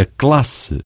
a classe